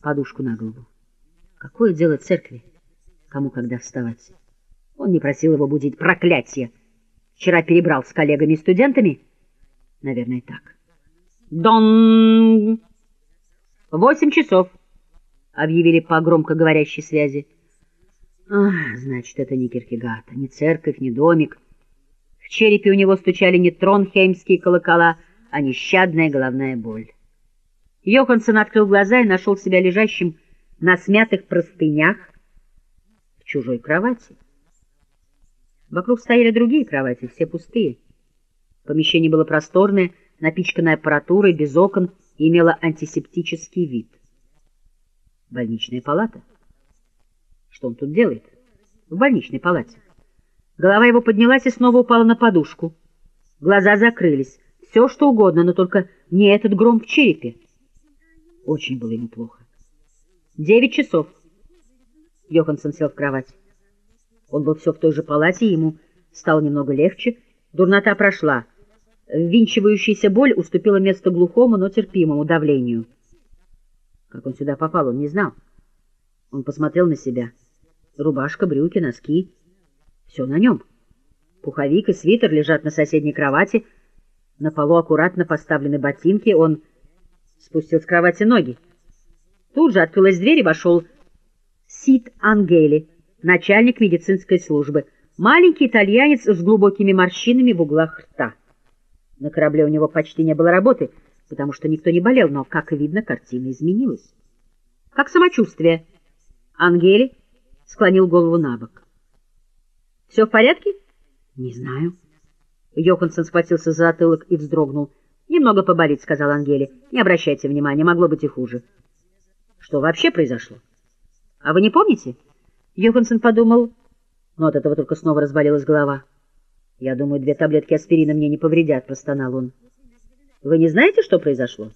подушку на голову. Какое дело церкви? Кому когда вставать? Он не просил его будить. Проклятие! Вчера перебрал с коллегами и студентами? Наверное, так. Дон! Восемь часов, объявили по громкоговорящей связи. Ах, значит, это не Киркегата, не церковь, не домик. В черепе у него стучали не тронхеймские колокола, а нещадная головная боль. Йоханссон открыл глаза и нашел себя лежащим на смятых простынях в чужой кровати. Вокруг стояли другие кровати, все пустые. Помещение было просторное, напичканное аппаратурой, без окон и имело антисептический вид. Больничная палата. Что он тут делает? В больничной палате. Голова его поднялась и снова упала на подушку. Глаза закрылись. Все, что угодно, но только не этот гром в черепе. Очень было ему плохо. Девять часов. Йоханссон сел в кровать. Он был все в той же палате, ему стало немного легче. Дурнота прошла. Ввинчивающаяся боль уступила место глухому, но терпимому давлению. Как он сюда попал, он не знал. Он посмотрел на себя. Рубашка, брюки, носки. Все на нем. Пуховик и свитер лежат на соседней кровати. На полу аккуратно поставлены ботинки. Он спустил с кровати ноги. Тут же открылась дверь и вошел Сид Ангели, начальник медицинской службы, маленький итальянец с глубокими морщинами в углах рта. На корабле у него почти не было работы, потому что никто не болел, но, как видно, картина изменилась. — Как самочувствие? Ангели склонил голову на бок. — Все в порядке? — Не знаю. Йоханссон схватился за затылок и вздрогнул. — Немного поболит, — сказал Ангели. — Не обращайте внимания, могло быть и хуже. — Что вообще произошло? — А вы не помните? Йоханссон подумал, но от этого только снова разболелась голова. — Я думаю, две таблетки аспирина мне не повредят, — простонал он. — Вы не знаете, что произошло?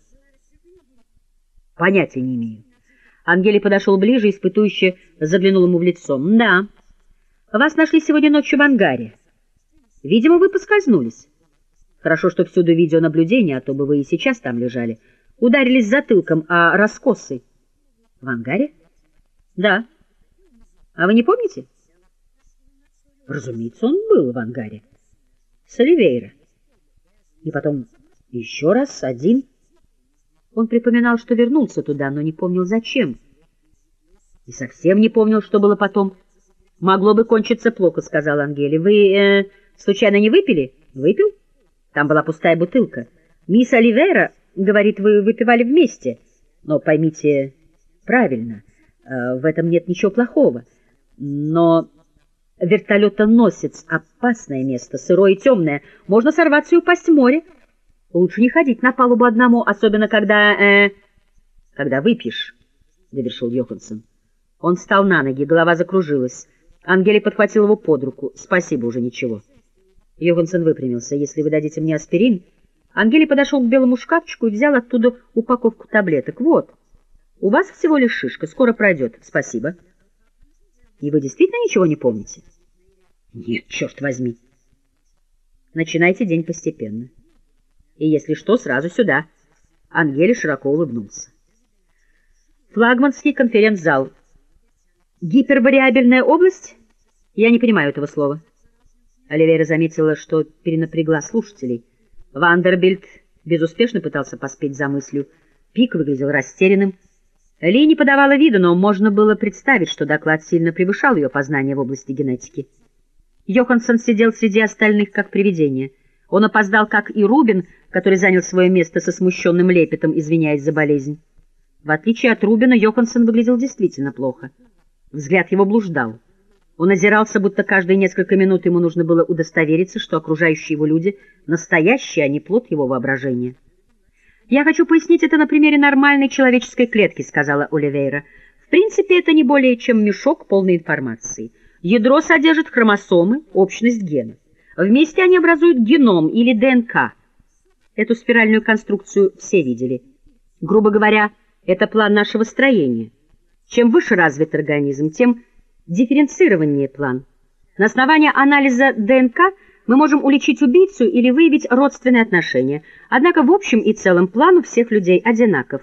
— Понятия не имею. Ангели подошел ближе, испытующе заглянул ему в лицо. — Да, вас нашли сегодня ночью в ангаре. Видимо, вы поскользнулись. Хорошо, что всюду видеонаблюдение, а то бы вы и сейчас там лежали. Ударились затылком о раскосы. — В ангаре? — Да. — А вы не помните? — Разумеется, он был в ангаре. С Оливейра. И потом еще раз один... Он припоминал, что вернулся туда, но не помнил, зачем. И совсем не помнил, что было потом. «Могло бы кончиться плохо», — сказал Ангели. «Вы, э, случайно не выпили?» «Выпил?» Там была пустая бутылка. «Мисс Оливейра, говорит, вы выпивали вместе. Но поймите правильно, э, в этом нет ничего плохого. Но вертолетоносец — опасное место, сырое и темное. Можно сорваться и упасть в море». Лучше не ходить на палубу одному, особенно когда... Э, когда выпьешь, — довершил Йоханссон. Он встал на ноги, голова закружилась. Ангели подхватил его под руку. Спасибо, уже ничего. Йоханссон выпрямился. Если вы дадите мне аспирин... Ангели подошел к белому шкафчику и взял оттуда упаковку таблеток. Вот, у вас всего лишь шишка, скоро пройдет. Спасибо. И вы действительно ничего не помните? Нет, черт возьми. Начинайте день постепенно. И если что, сразу сюда. Ангели широко улыбнулся. Флагманский конференц-зал. Гипервариабельная область? Я не понимаю этого слова. Оливера заметила, что перенапрягла слушателей. Вандербильд безуспешно пытался поспеть за мыслью. Пик выглядел растерянным. Ли не подавала вида, но можно было представить, что доклад сильно превышал ее познания в области генетики. Йоханссон сидел среди остальных как привидение. Он опоздал, как и Рубин, который занял свое место со смущенным лепетом, извиняясь за болезнь. В отличие от Рубина, Йоханссон выглядел действительно плохо. Взгляд его блуждал. Он озирался, будто каждые несколько минут ему нужно было удостовериться, что окружающие его люди настоящие, а не плод его воображения. «Я хочу пояснить это на примере нормальной человеческой клетки», — сказала Оливейра. «В принципе, это не более чем мешок полной информации. Ядро содержит хромосомы, общность генов. Вместе они образуют геном или ДНК — Эту спиральную конструкцию все видели. Грубо говоря, это план нашего строения. Чем выше развит организм, тем дифференцированнее план. На основании анализа ДНК мы можем уличить убийцу или выявить родственные отношения. Однако в общем и целом план у всех людей одинаков.